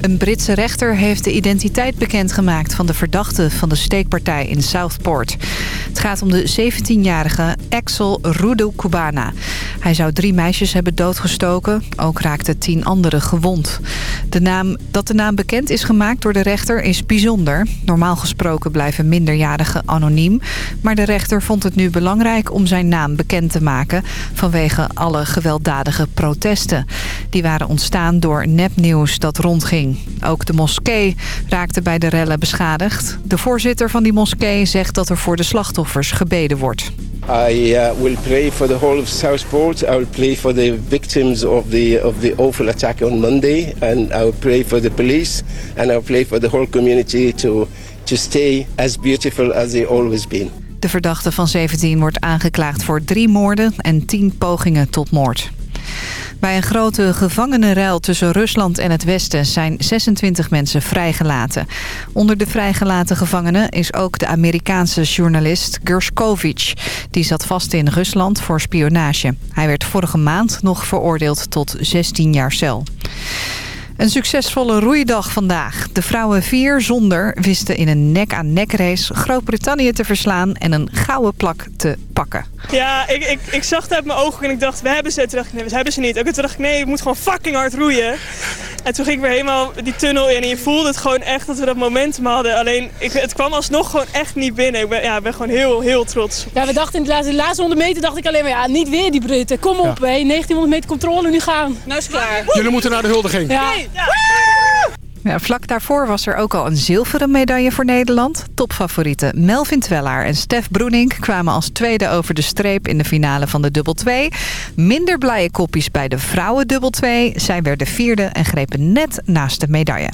Een Britse rechter heeft de identiteit bekendgemaakt van de verdachte van de steekpartij in Southport. Het gaat om de 17-jarige Axel Rudu Cubana. Hij zou drie meisjes hebben doodgestoken, ook raakten tien anderen gewond. De naam, dat de naam bekend is gemaakt door de rechter is bijzonder. Normaal gesproken blijven minderjarigen anoniem. Maar de rechter vond het nu belangrijk om zijn naam bekend te maken... vanwege alle gewelddadige protesten. Die waren ontstaan door nepnieuws dat rondging. Ook de moskee raakte bij de rellen beschadigd. De voorzitter van die moskee zegt dat er voor de slachtoffers gebeden wordt. I uh, will pray for the whole of Southport. I will pray for the victims of the of the awful attack on Monday, and I will pray for the police, and I will pray for the whole community to to stay as beautiful as they always been. De verdachte van 17 wordt aangeklaagd voor drie moorden en 10 pogingen tot moord. Bij een grote gevangenenruil tussen Rusland en het Westen zijn 26 mensen vrijgelaten. Onder de vrijgelaten gevangenen is ook de Amerikaanse journalist Gershkovich. Die zat vast in Rusland voor spionage. Hij werd vorige maand nog veroordeeld tot 16 jaar cel. Een succesvolle roeidag vandaag. De vrouwen vier zonder wisten in een nek-aan-nek race Groot-Brittannië te verslaan en een gouden plak te pakken. Ja, ik, ik, ik zag het uit mijn ogen en ik dacht, we hebben ze. Toen dacht ik, nee, we hebben ze niet. Ook toen dacht ik, nee, ik moet gewoon fucking hard roeien. En toen ging ik weer helemaal die tunnel in en je voelde het gewoon echt dat we dat momentum hadden. Alleen, ik, het kwam alsnog gewoon echt niet binnen. Ik ben, ja, ben gewoon heel, heel trots. Ja, we dachten in de laatste, de laatste 100 meter dacht ik alleen maar, ja, niet weer die Britten. Kom op, hè. 1900 meter controle, nu gaan. Nou is het klaar. Jullie moeten naar de huldiging. Ja. Ja, vlak daarvoor was er ook al een zilveren medaille voor Nederland. Topfavorieten Melvin Twellaar en Stef Broenink kwamen als tweede over de streep in de finale van de dubbel 2. Minder blije kopjes bij de vrouwen dubbel 2. Zij werden vierde en grepen net naast de medaille.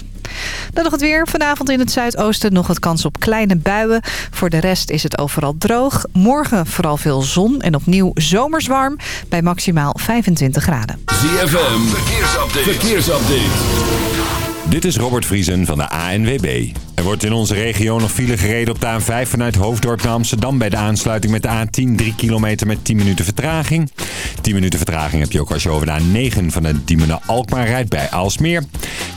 Dan nog het weer. Vanavond in het zuidoosten nog wat kans op kleine buien. Voor de rest is het overal droog. Morgen vooral veel zon en opnieuw zomers warm bij maximaal 25 graden. ZFM, verkeersupdate. verkeersupdate. Dit is Robert Vriesen van de ANWB. Er wordt in onze regio nog file gereden op de A5 vanuit Hoofddorp naar Amsterdam... bij de aansluiting met de A10, 3 kilometer met 10 minuten vertraging. 10 minuten vertraging heb je ook als je over de A9 van de Diemen Alkmaar rijdt bij Aalsmeer.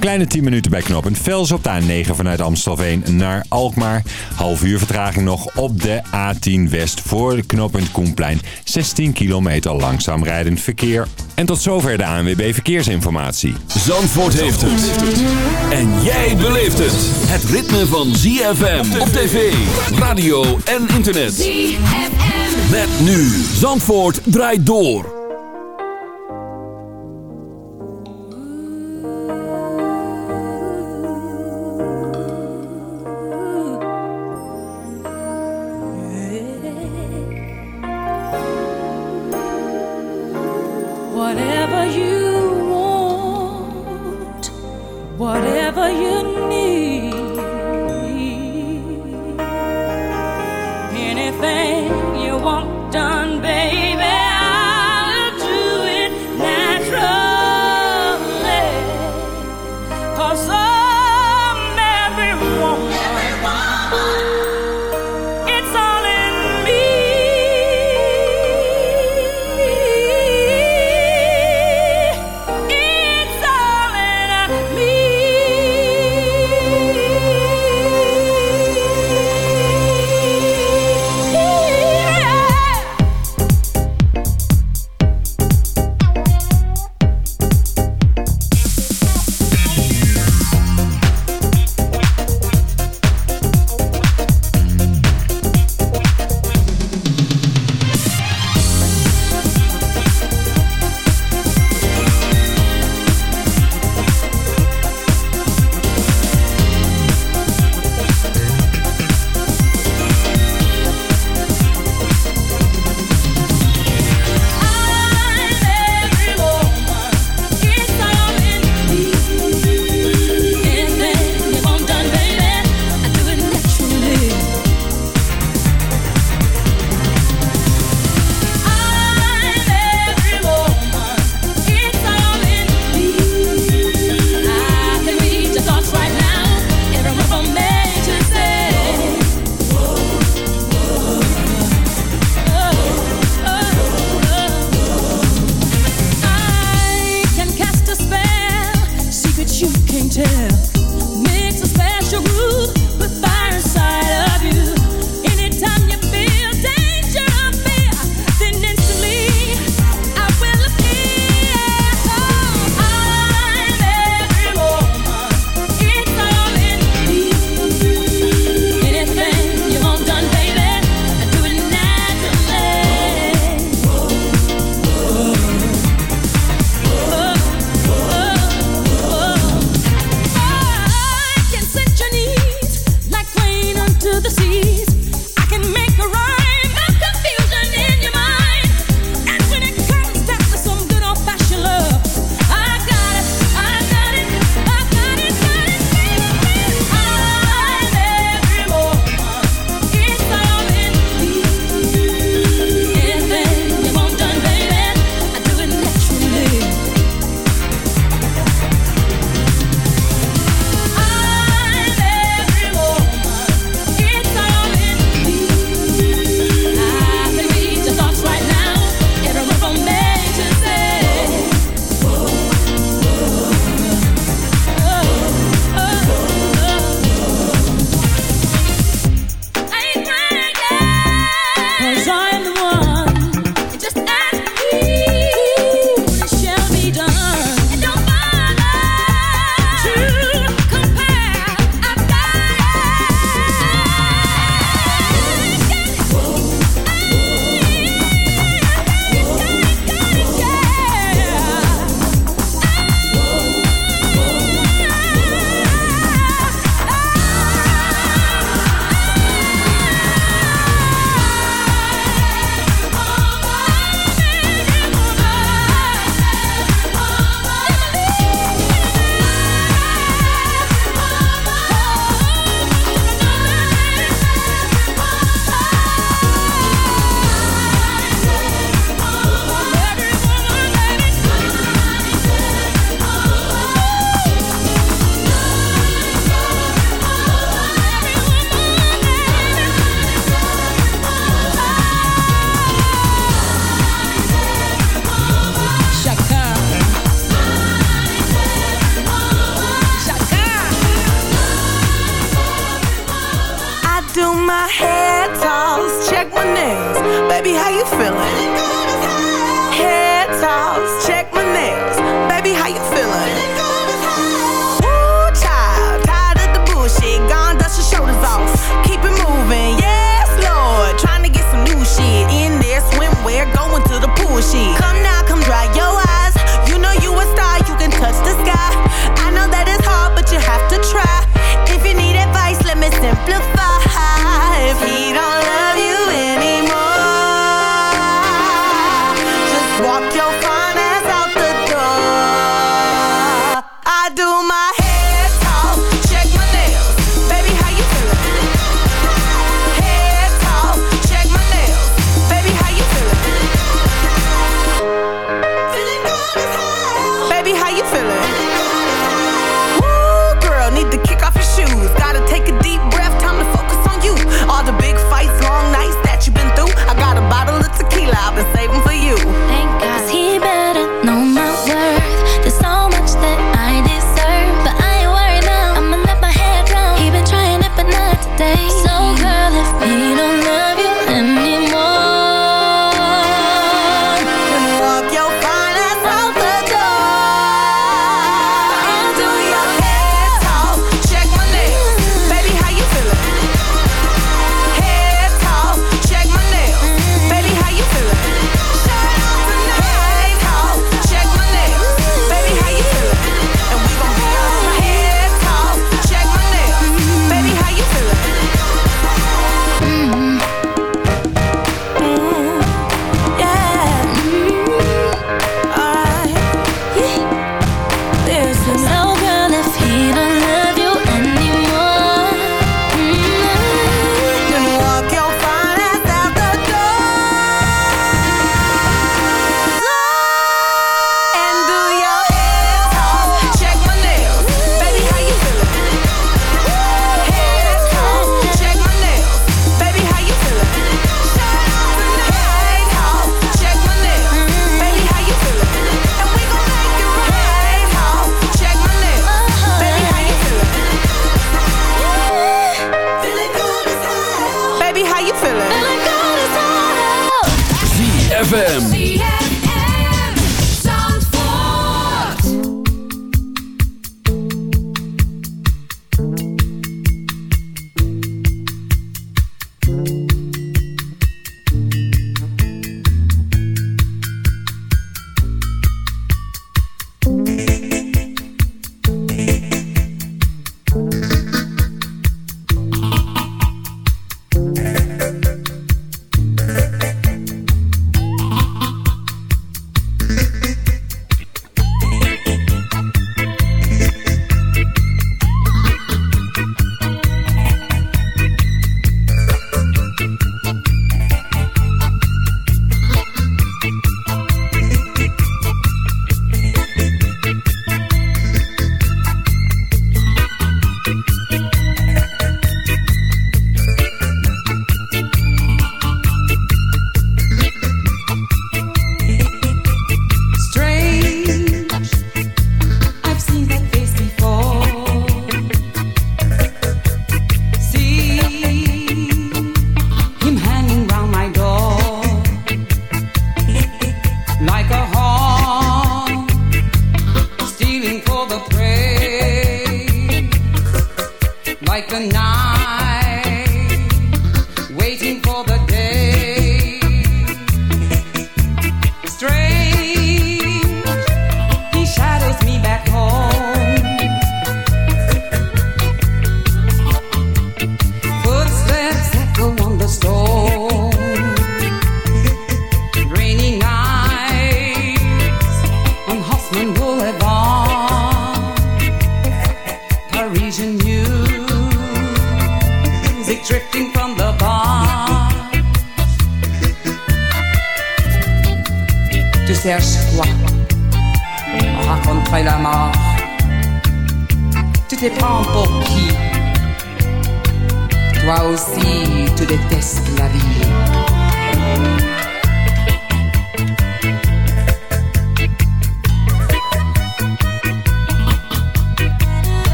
Kleine 10 minuten bij knooppunt Vels op de A9 vanuit Amstelveen naar Alkmaar. Half uur vertraging nog op de A10 West voor de knooppunt Koenplein. 16 kilometer langzaam rijdend verkeer. En tot zover de ANWB Verkeersinformatie. Zandvoort heeft het. En jij beleeft het. Het ritme van ZFM op tv, radio en internet. ZFM. Met nu. Zandvoort draait door.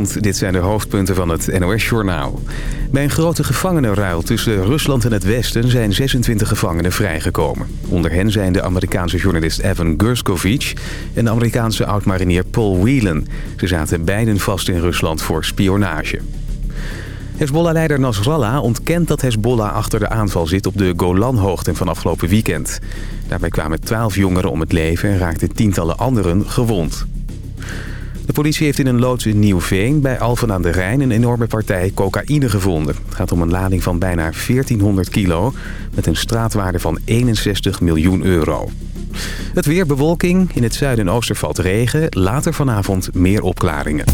Dit zijn de hoofdpunten van het NOS-journaal. Bij een grote gevangenenruil tussen Rusland en het Westen zijn 26 gevangenen vrijgekomen. Onder hen zijn de Amerikaanse journalist Evan Gershkovich en de Amerikaanse oud-marinier Paul Whelan. Ze zaten beiden vast in Rusland voor spionage. Hezbollah-leider Nasrallah ontkent dat Hezbollah achter de aanval zit op de Golanhoogten van afgelopen weekend. Daarbij kwamen 12 jongeren om het leven en raakten tientallen anderen gewond. De politie heeft in een loods in Nieuwveen bij Alphen aan de Rijn een enorme partij cocaïne gevonden. Het gaat om een lading van bijna 1400 kilo met een straatwaarde van 61 miljoen euro. Het weer bewolking, in het zuiden en oosten valt regen, later vanavond meer opklaringen.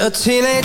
a teenage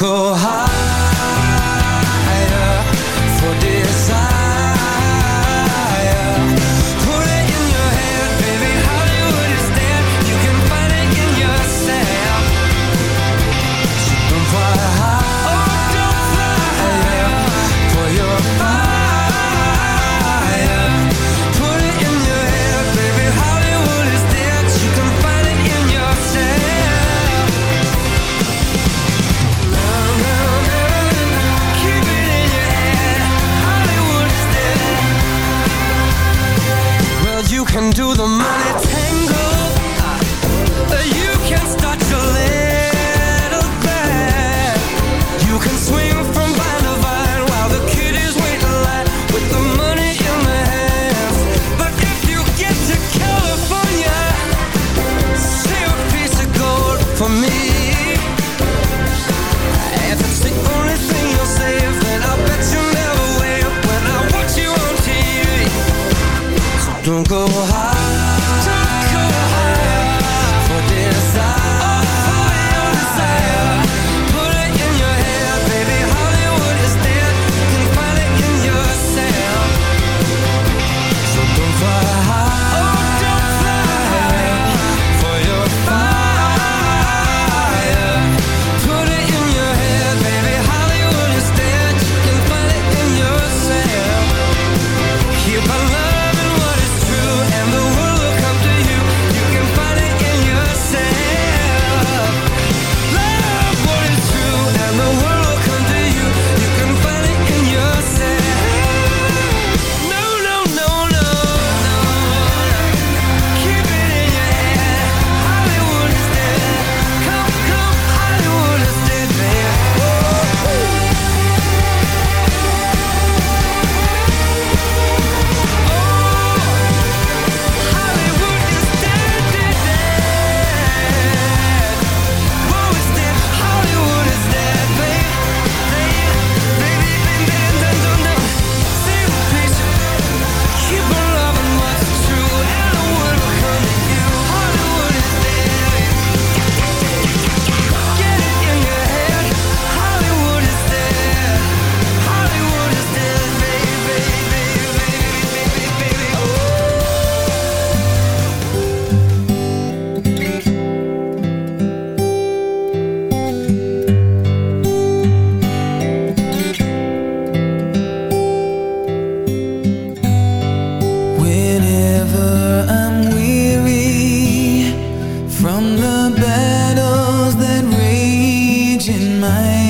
go high. into the money. Don't go high. my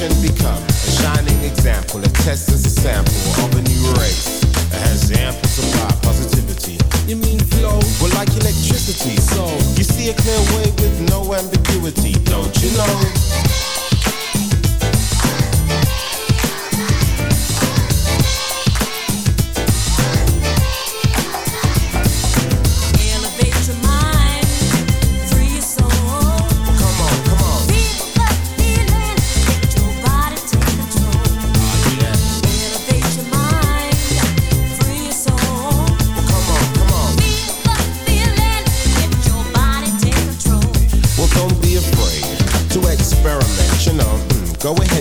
Become a shining example. A test as a sample of a new race that has ample supply positivity. You mean flow? Well, like electricity. So you see a clear way with no ambiguity, don't you know?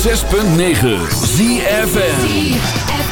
106.9 ZFN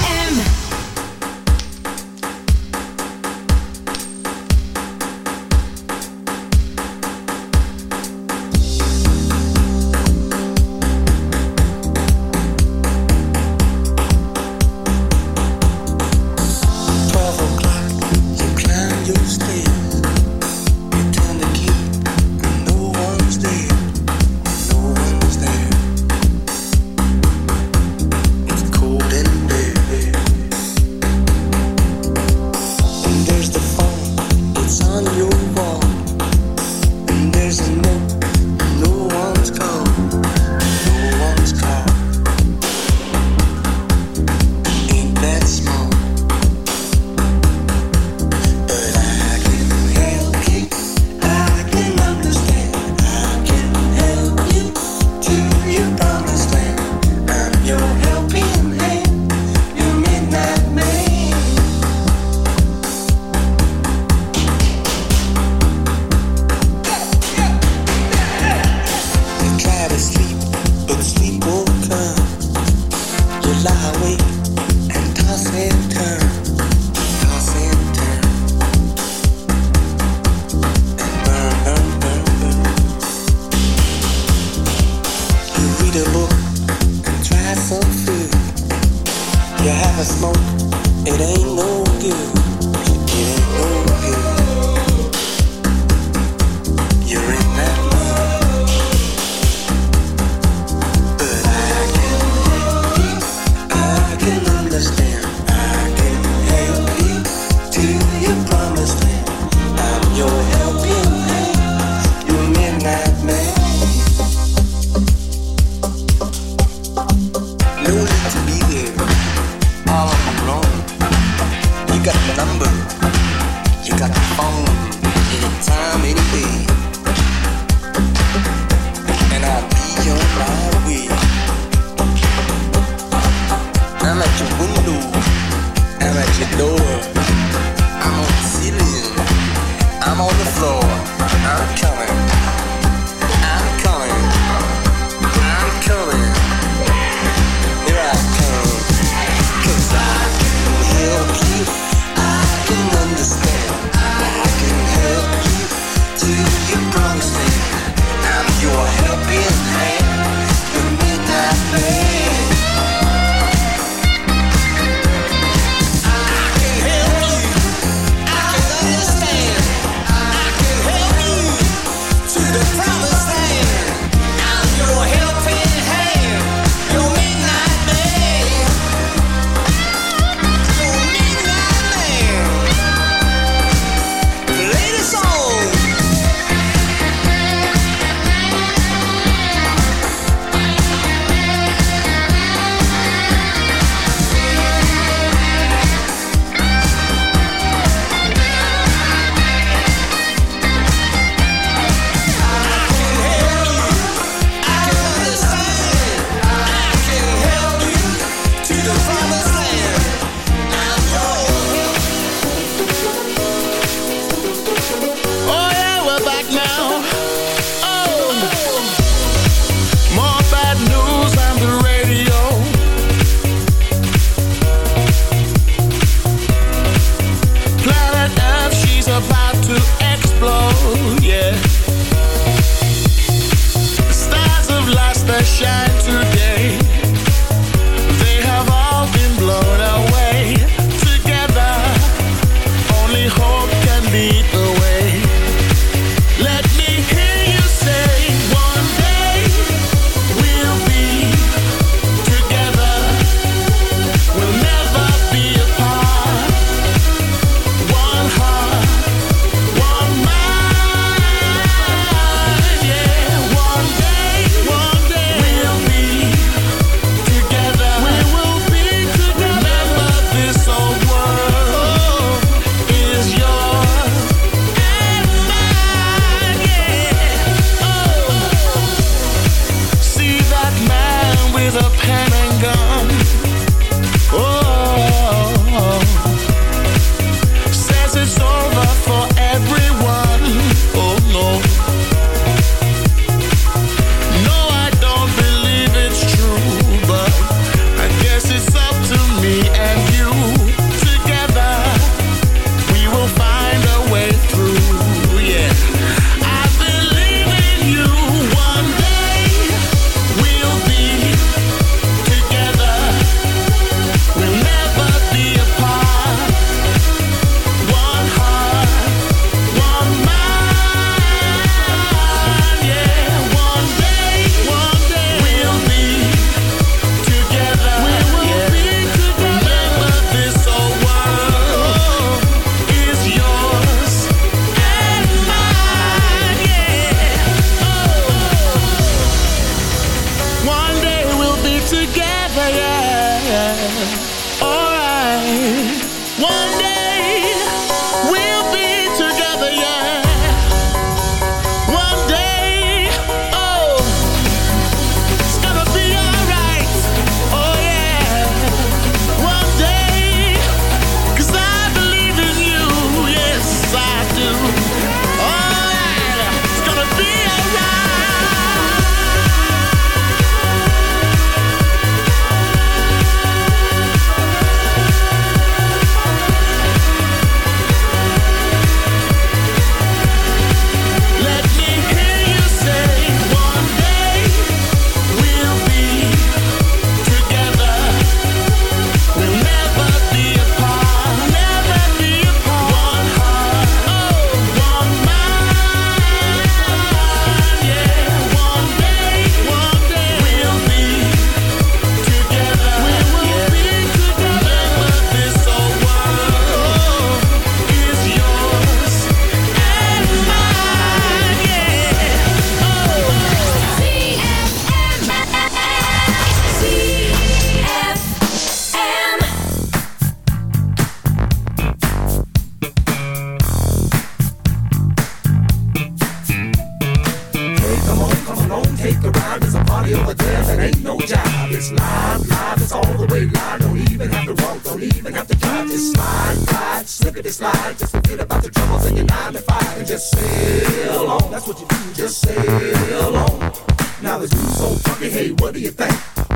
Hey, what do you think?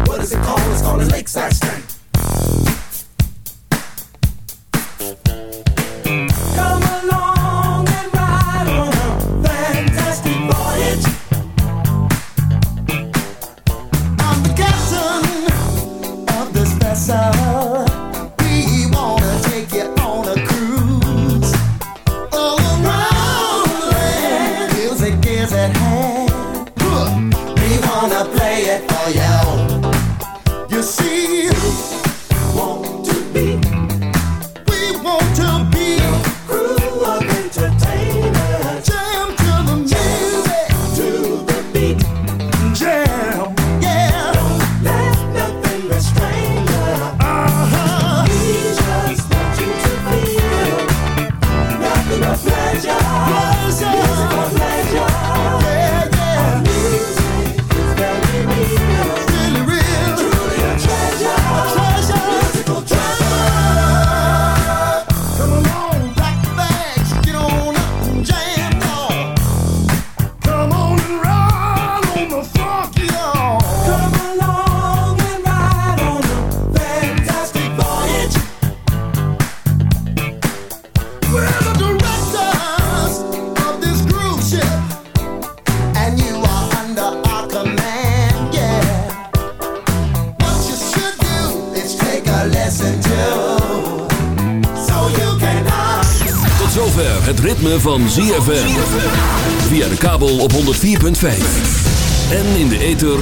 What is it called? It's called a lakeside stank.